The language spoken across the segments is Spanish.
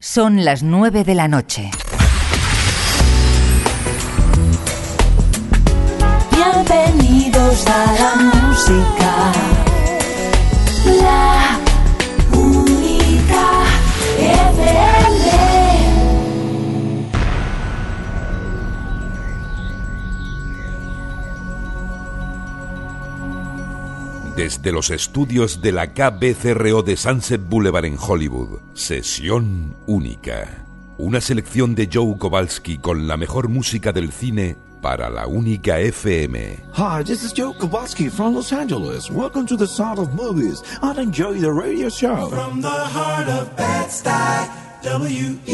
Son las nueve de la noche. Bienvenidos a la música. La Desde los estudios de la KBCRO de Sunset Boulevard en Hollywood, Sesión Única. Una selección de Joe Kowalski con la mejor música del cine para la única FM. Hi, this is Joe Kowalski from Los Angeles. Welcome to the Sound of Movies and enjoy the radio show. From the heart of Bed-Stuy, W-E-L-O-V-E.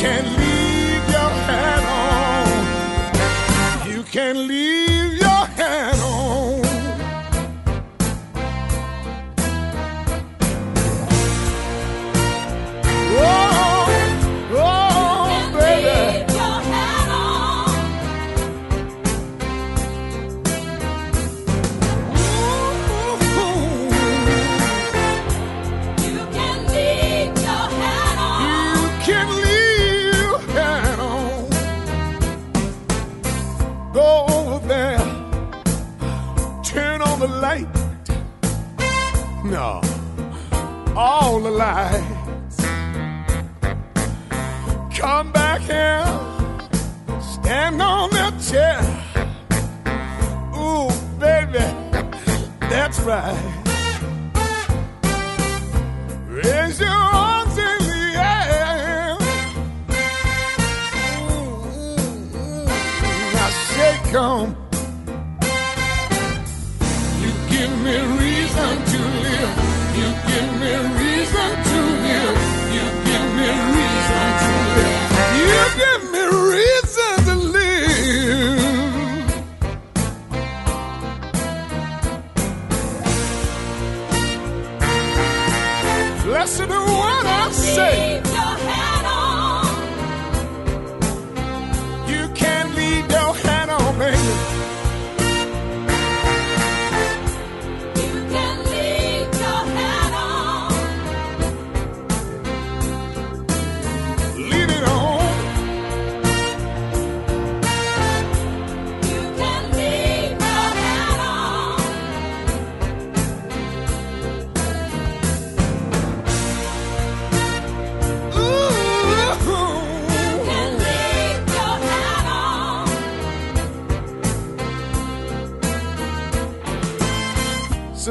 Can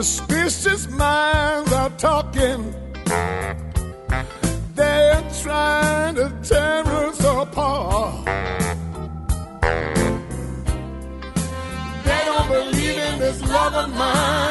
Suspicious minds are talking. They're trying to tear us apart. They don't believe in this love of mine.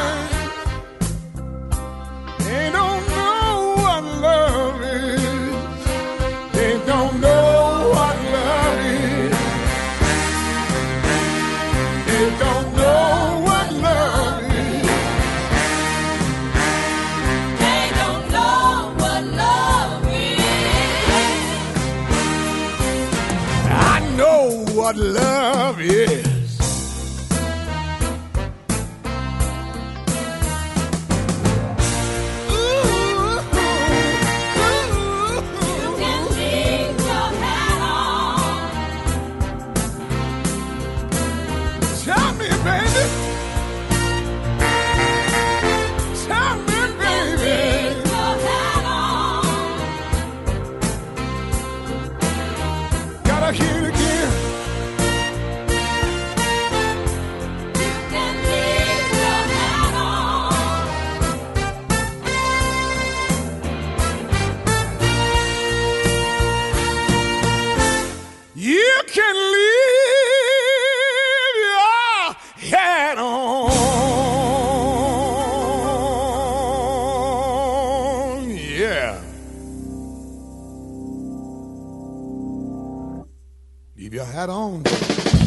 Keep your hat on.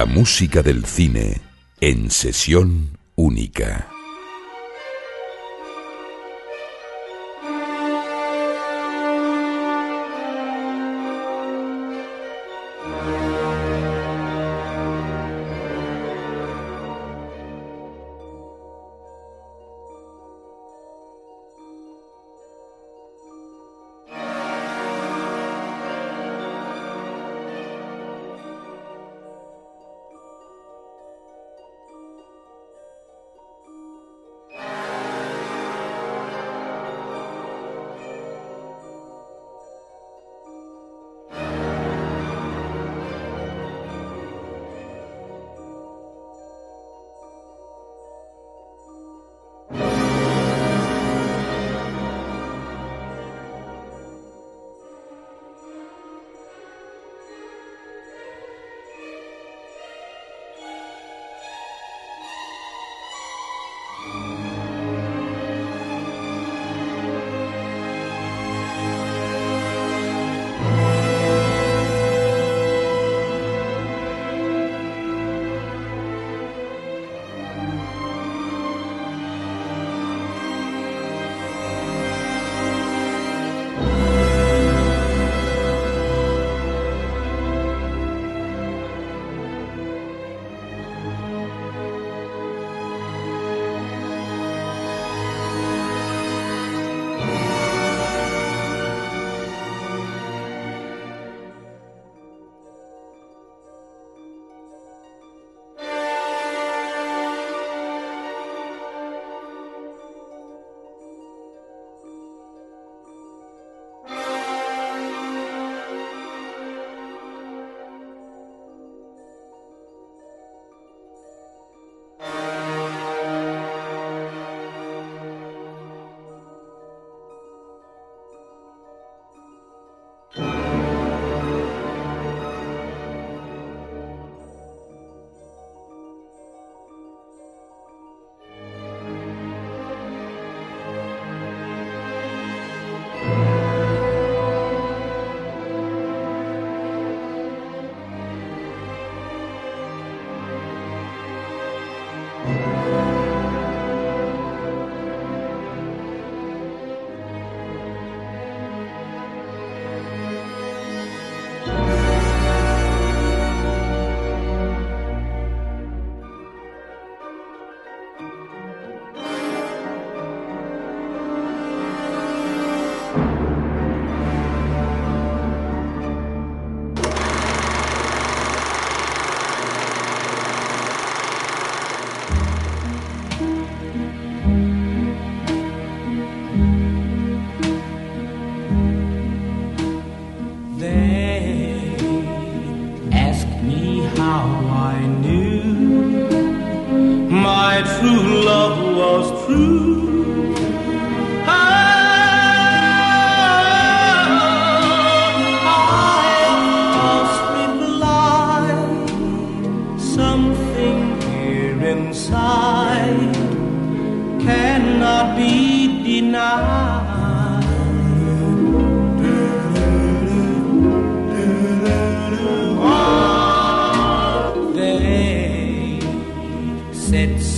La música del cine en sesión única.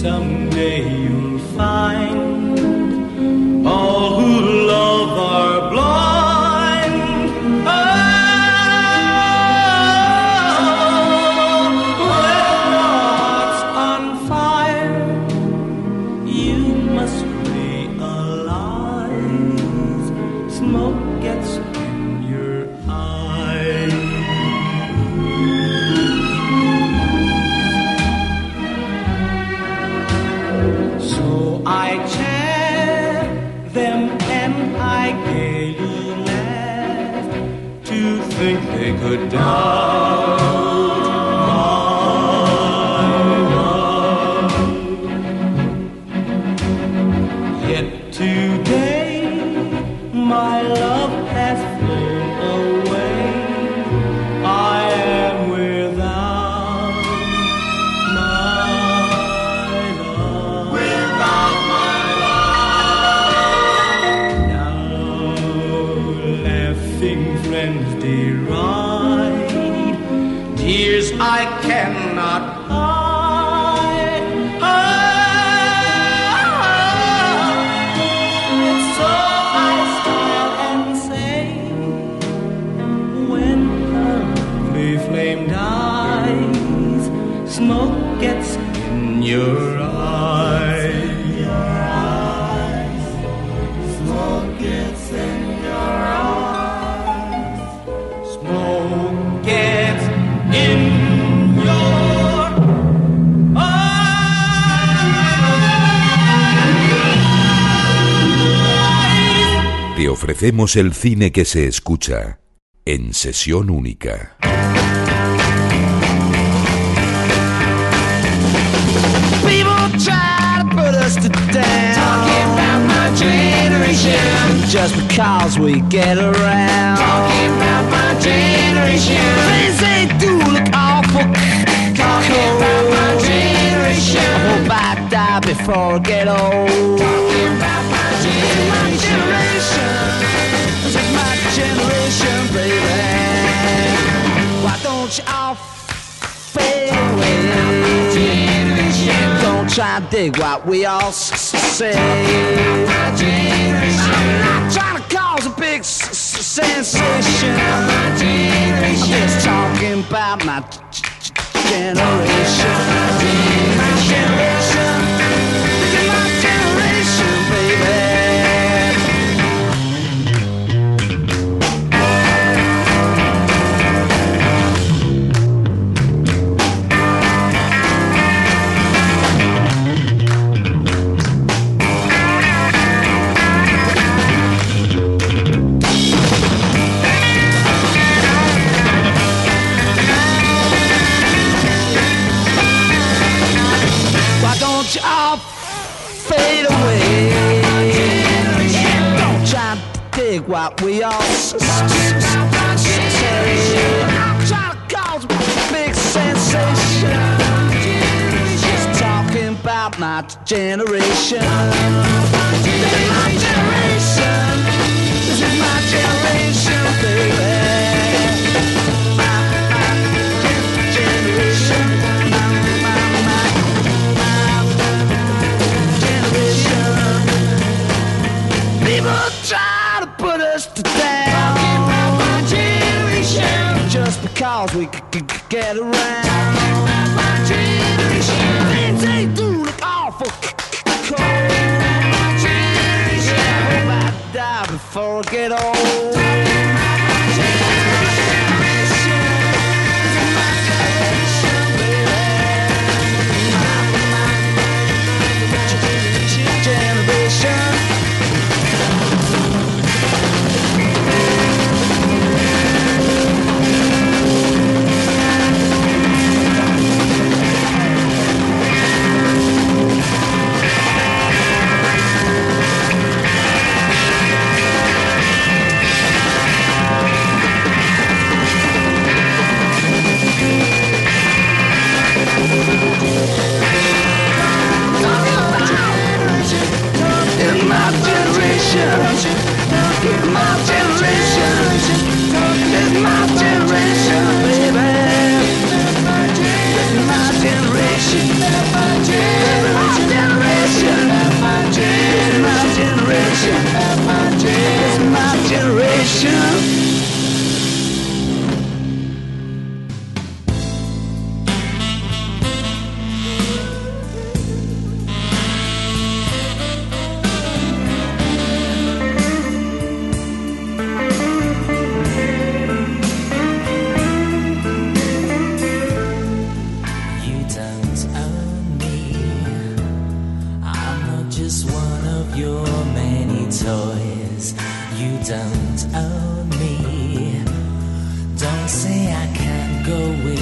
someday. ofrecemos el cine que se escucha en sesión única. Just because we get around. Talking about my generation. Things they do look awful Talking about my generation. I hope I die before I get old. Try to dig what we all say. I'm not trying to cause a big sensation. I'm just talking about my generation. we all Trying to cause a big sensation. Just my generation. sense me. I'm not just one of your many toys. You don't own me. Don't say I can't go with.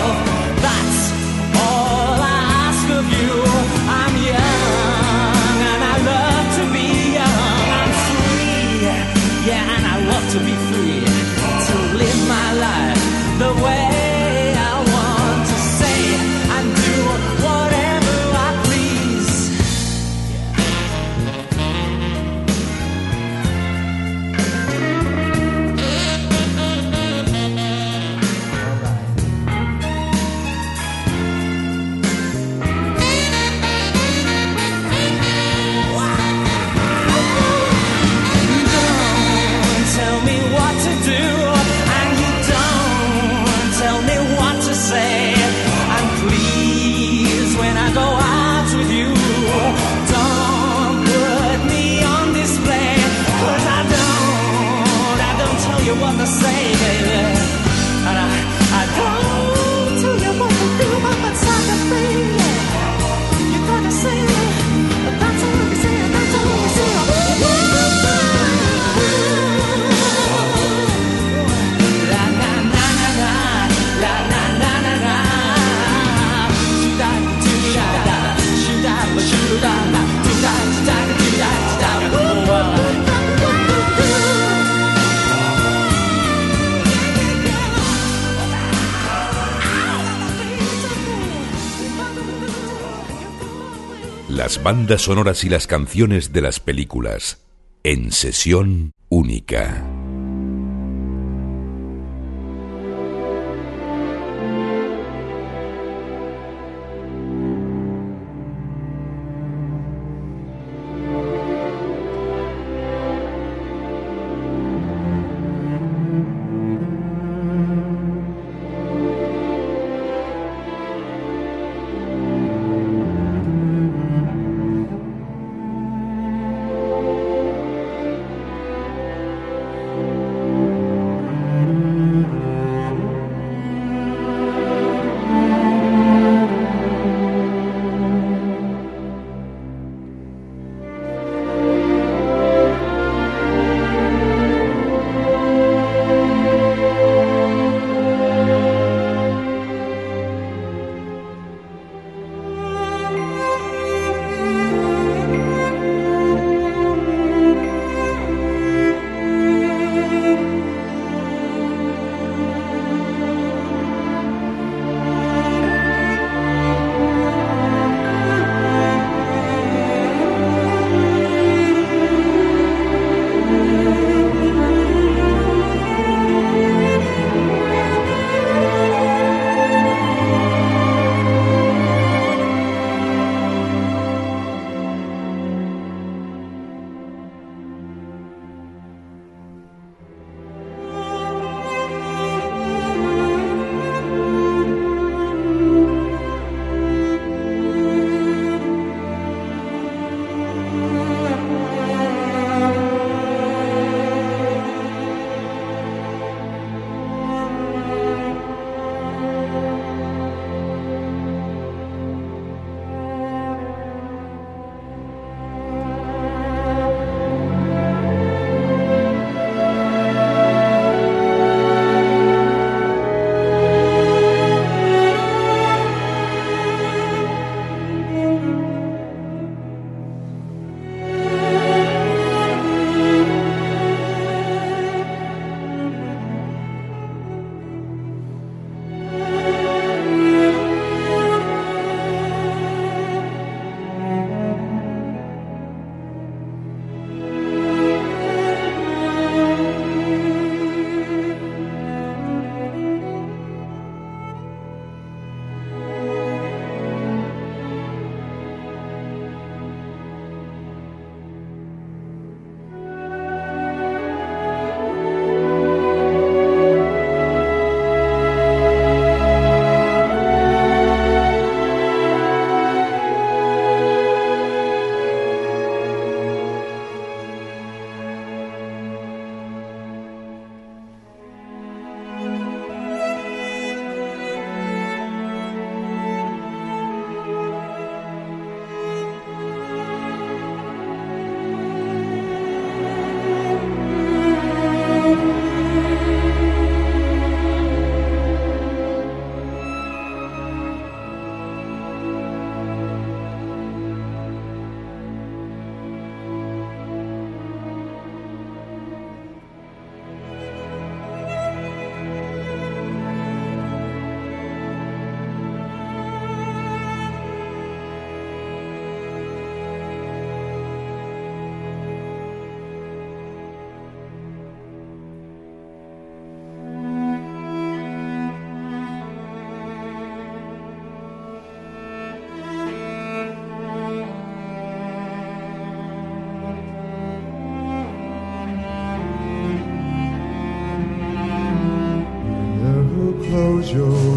bandas sonoras y las canciones de las películas en sesión única. Joe.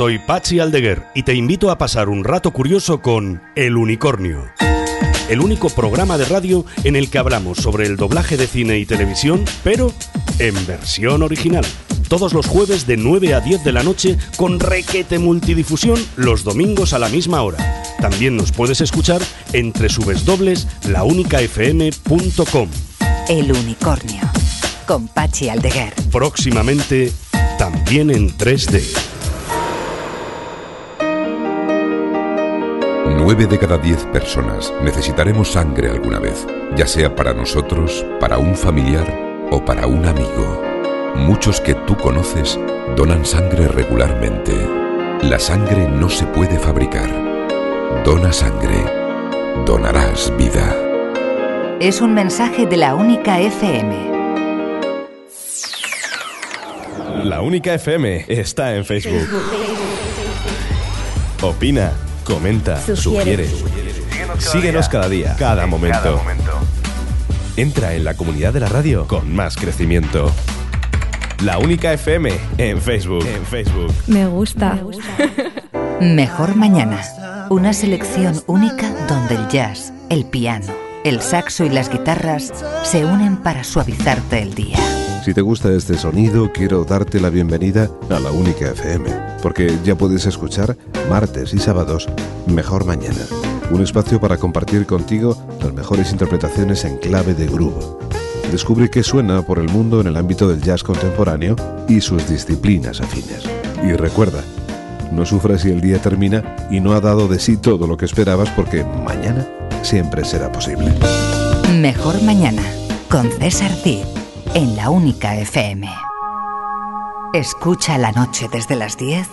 Soy Pachi Aldeguer y te invito a pasar un rato curioso con El Unicornio. El único programa de radio en el que hablamos sobre el doblaje de cine y televisión, pero en versión original. Todos los jueves de 9 a 10 de la noche con requete multidifusión los domingos a la misma hora. También nos puedes escuchar entre subesdobles launicafm.com. El Unicornio, con Pachi Aldeguer. Próximamente, también en 3D. 9 de cada 10 personas necesitaremos sangre alguna vez, ya sea para nosotros, para un familiar o para un amigo. Muchos que tú conoces donan sangre regularmente. La sangre no se puede fabricar. Dona sangre. Donarás vida. Es un mensaje de la única FM. La única FM está en Facebook. Facebook. Opina, comenta, sugiere. Síguenos cada día, cada momento. Entra en la comunidad de la radio con más crecimiento. La única FM en Facebook. En Facebook. Me gusta. Mejor mañana. Una selección única donde el jazz, el piano, el saxo y las guitarras se unen para suavizarte el día. Si te gusta este sonido, quiero darte la bienvenida a la Única FM, porque ya puedes escuchar martes y sábados Mejor Mañana, un espacio para compartir contigo las mejores interpretaciones en clave de groove. Descubre qué suena por el mundo en el ámbito del jazz contemporáneo y sus disciplinas afines. Y recuerda, no sufras si el día termina y no ha dado de sí todo lo que esperabas porque mañana siempre será posible. Mejor Mañana con César Cid en la Única FM. Escucha la noche desde las 10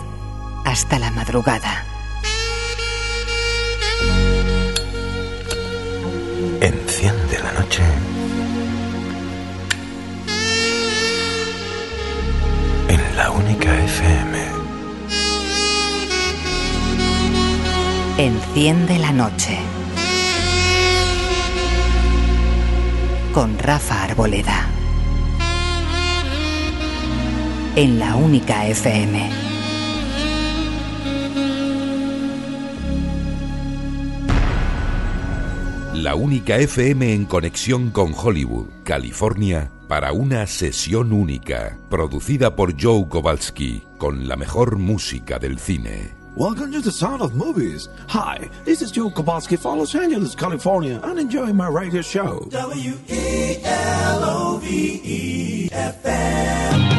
hasta la madrugada. Enciende la noche. En la Única FM. Enciende la noche. Con Rafa Arboleda. En la Única FM. La única FM en conexión con Hollywood, California, para una sesión única, producida por Joe Kowalski, con la mejor música del cine. Welcome to the Sound of Movies. Hi, this is Joe Kowalski from Los Angeles, California, and enjoying my radio show. W E L O V E F M.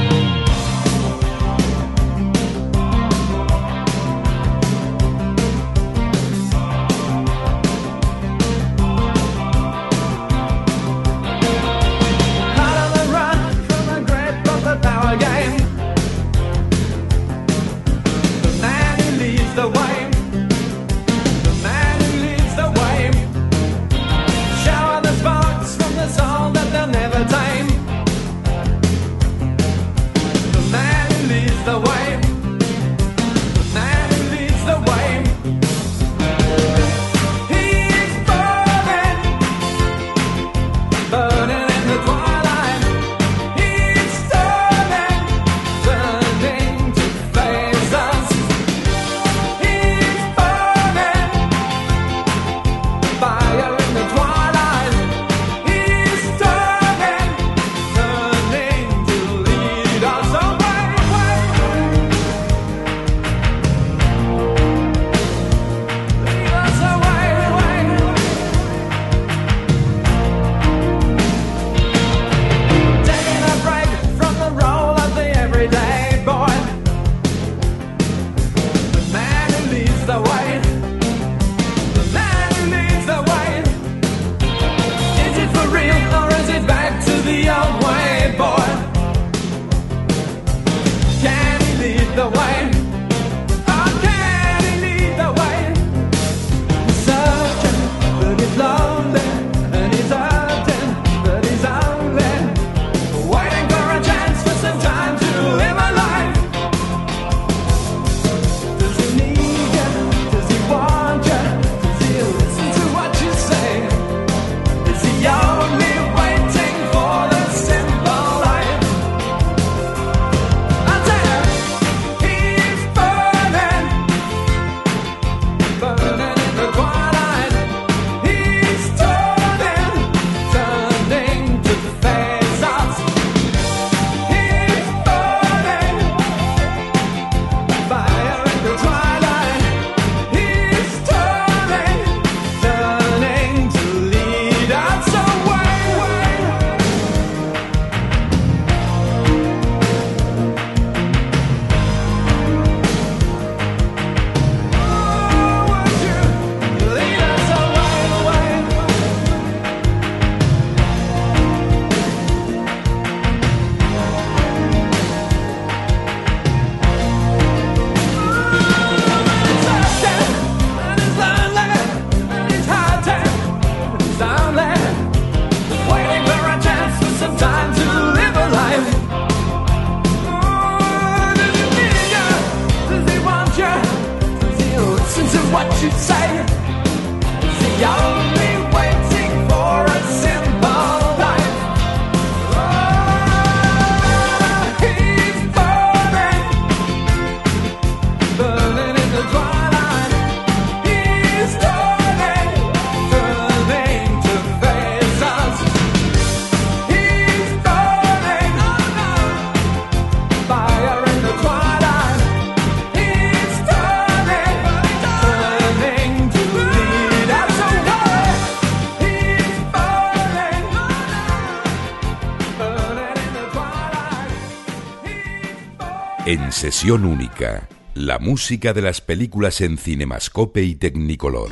sesión única, la música de las películas en Cinemascope y Technicolor.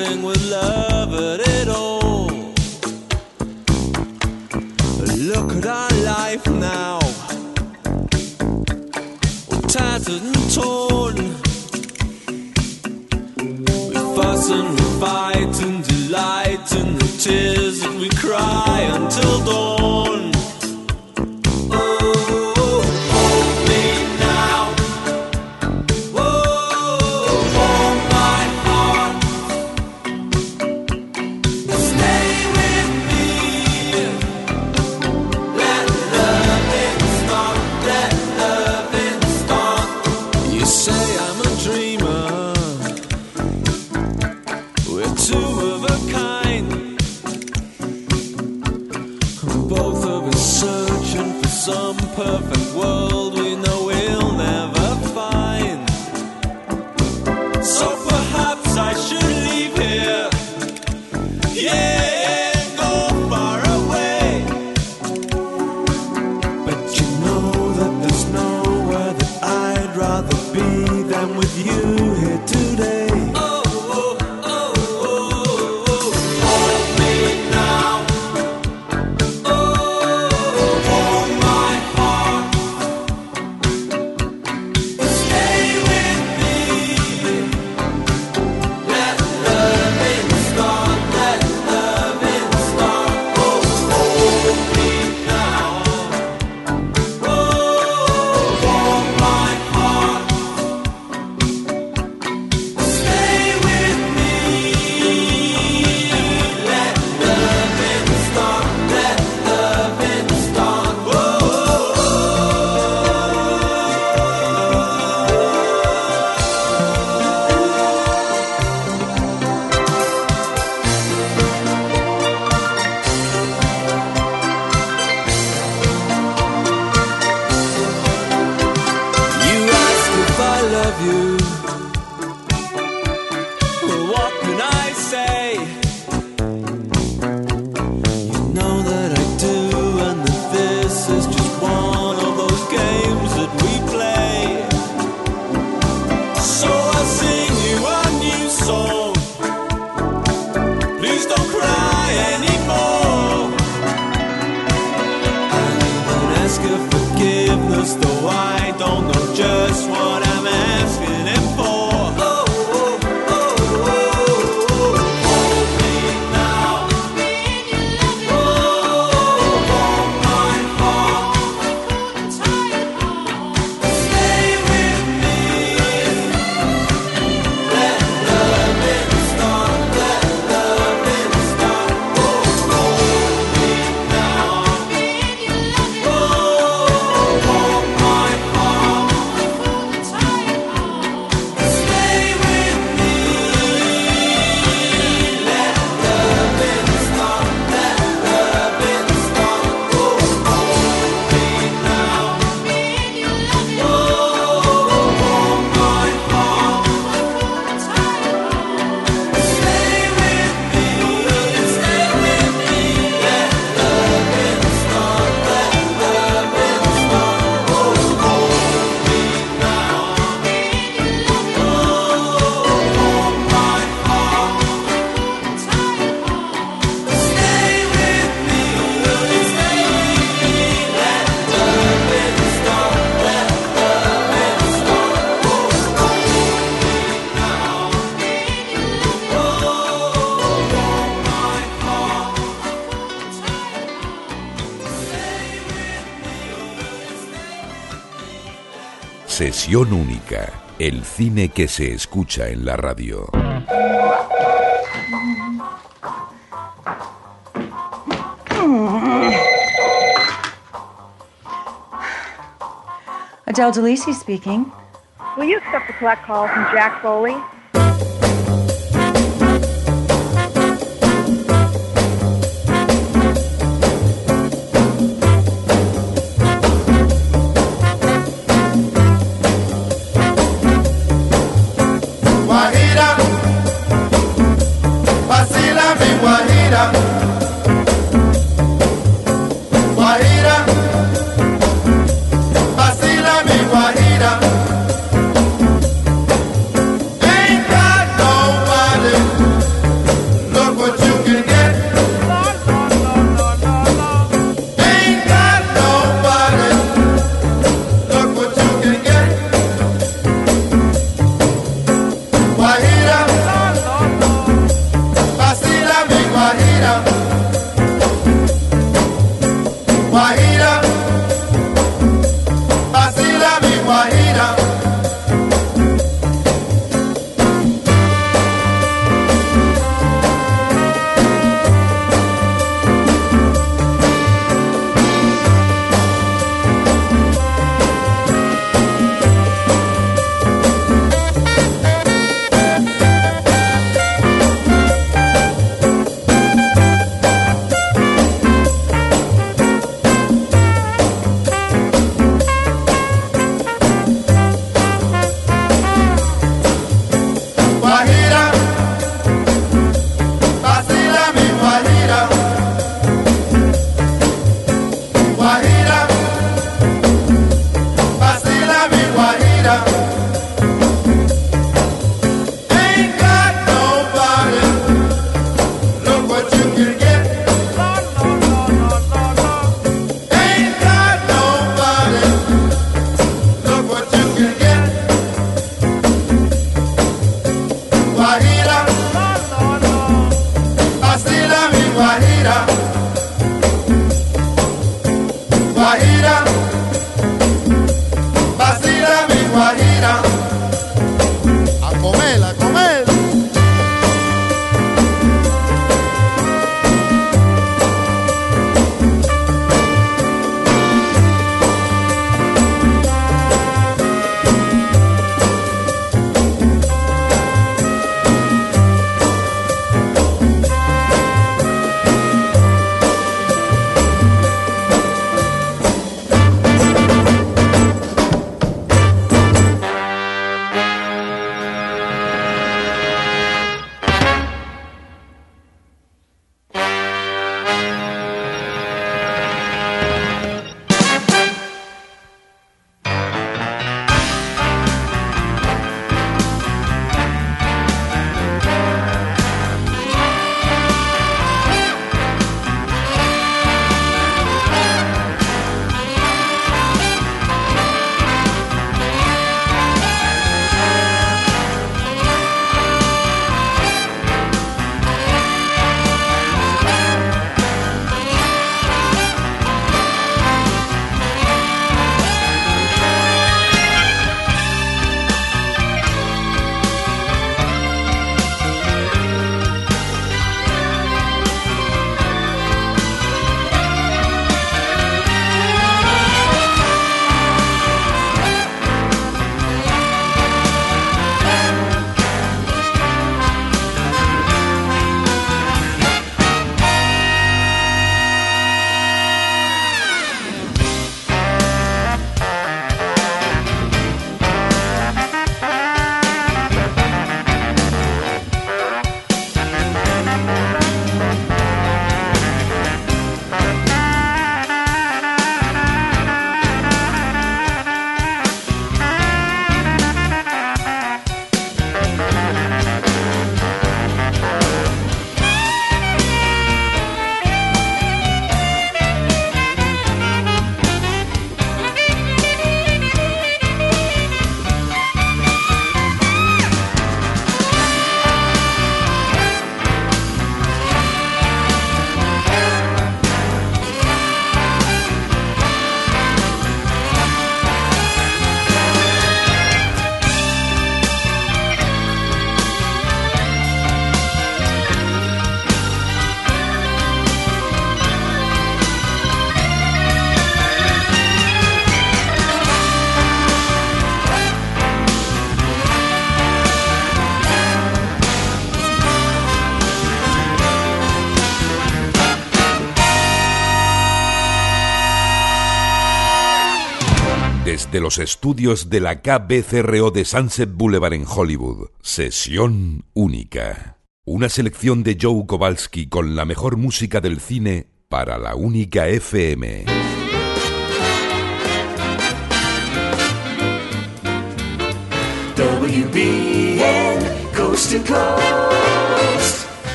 nothing with love at all. Look at our life now, all tattered and torn. We fuss and we fight and delight in the tears that we cry until dawn. Única, el cine que se escucha en la radio. Adele DeLisi speaking. Will you accept the collect call from Jack Foley? de los estudios de la KBCRO de Sunset Boulevard en Hollywood. Sesión única. Una selección de Joe Kowalski con la mejor música del cine para la única FM. WBN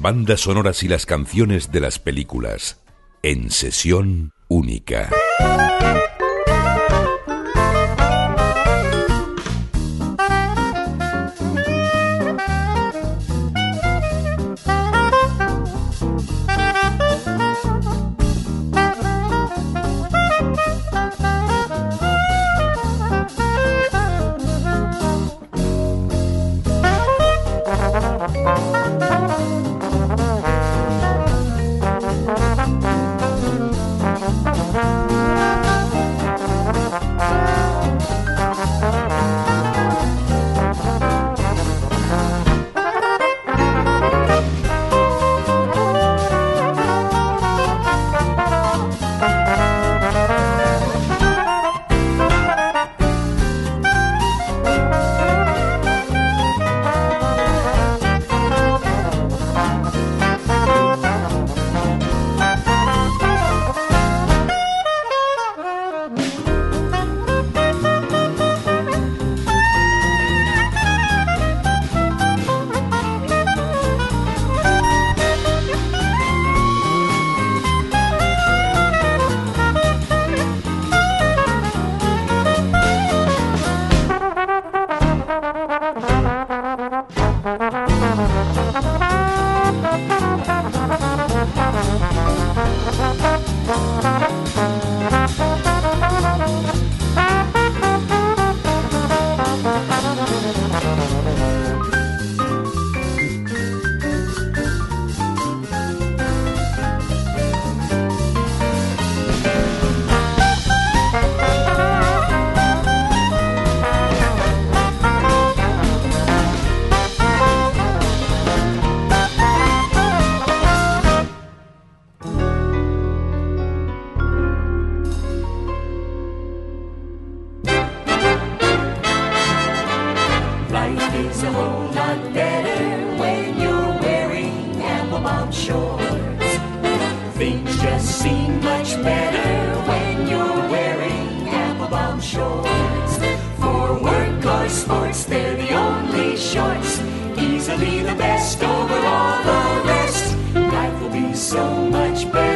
bandas sonoras y las canciones de las películas en sesión única. lot better when you're wearing Applebum shorts. Things just seem much better when you're wearing Applebum shorts. For work or sports, they're the only shorts. Easily the best over all the rest. Life will be so much better.